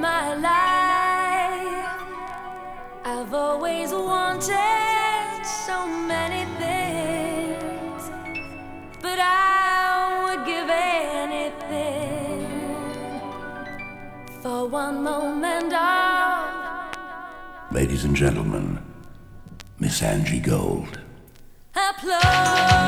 my life. I've always wanted so many things, but I would give anything for one moment of. Ladies and gentlemen, Miss Angie Gold. Applause.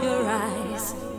your eyes.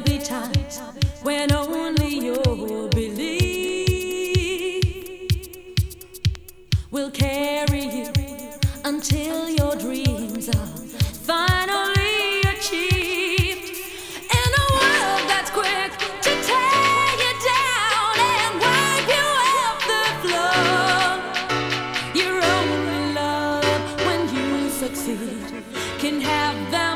there'll be times when only your belief will carry you until your dreams are finally achieved. In a world that's quick to tear you down and wipe you off the floor, your only love, when you succeed, can have them.